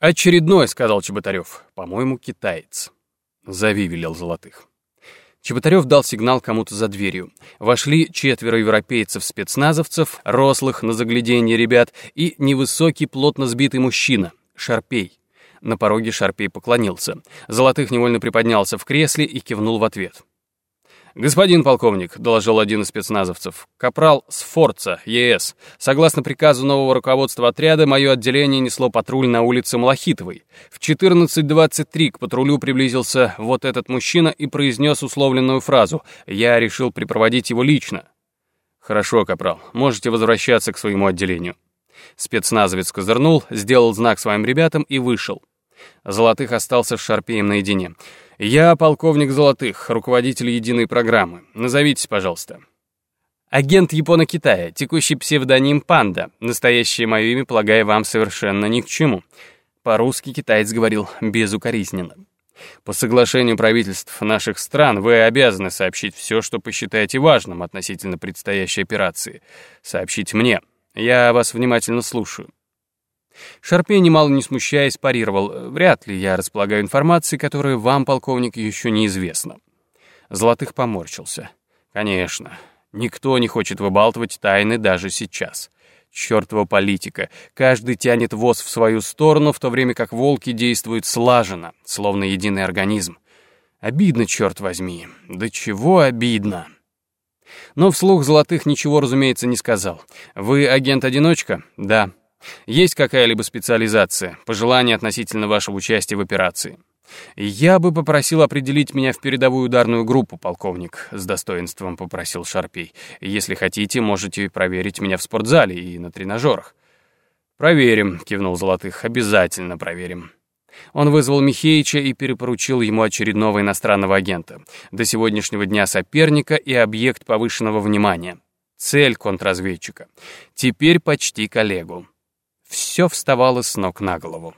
«Очередной», — сказал Чеботарев. «По-моему, китаец». «Зови», — велел Золотых. Чеботарев дал сигнал кому-то за дверью. Вошли четверо европейцев-спецназовцев, рослых на загляденье ребят, и невысокий, плотно сбитый мужчина, Шарпей. На пороге Шарпей поклонился. Золотых невольно приподнялся в кресле и кивнул в ответ. «Господин полковник», — доложил один из спецназовцев, — «капрал Сфорца, ЕС. Согласно приказу нового руководства отряда, мое отделение несло патруль на улице Малахитовой. В 14.23 к патрулю приблизился вот этот мужчина и произнес условленную фразу. Я решил припроводить его лично». «Хорошо, капрал, можете возвращаться к своему отделению». Спецназовец козырнул, сделал знак своим ребятам и вышел. Золотых остался с Шарпеем наедине. «Я полковник Золотых, руководитель единой программы. Назовитесь, пожалуйста». «Агент Японо-Китая, текущий псевдоним Панда. Настоящее мое имя, полагаю, вам совершенно ни к чему». По-русски китаец говорил безукоризненно. «По соглашению правительств наших стран вы обязаны сообщить все, что посчитаете важным относительно предстоящей операции. Сообщите мне. Я вас внимательно слушаю». Шарпей, немало не смущаясь, парировал. «Вряд ли я располагаю информацией, которая вам, полковник, еще неизвестна». Золотых поморщился. «Конечно, никто не хочет выбалтывать тайны даже сейчас. Чёртова политика. Каждый тянет воз в свою сторону, в то время как волки действуют слаженно, словно единый организм. Обидно, черт возьми. Да чего обидно!» Но вслух Золотых ничего, разумеется, не сказал. «Вы агент-одиночка?» «Да». Есть какая-либо специализация, пожелания относительно вашего участия в операции? Я бы попросил определить меня в передовую ударную группу, полковник, с достоинством попросил Шарпей. Если хотите, можете проверить меня в спортзале и на тренажерах. Проверим, кивнул Золотых, обязательно проверим. Он вызвал Михеича и перепоручил ему очередного иностранного агента. До сегодняшнего дня соперника и объект повышенного внимания. Цель контрразведчика. Теперь почти коллегу. Все вставало с ног на голову.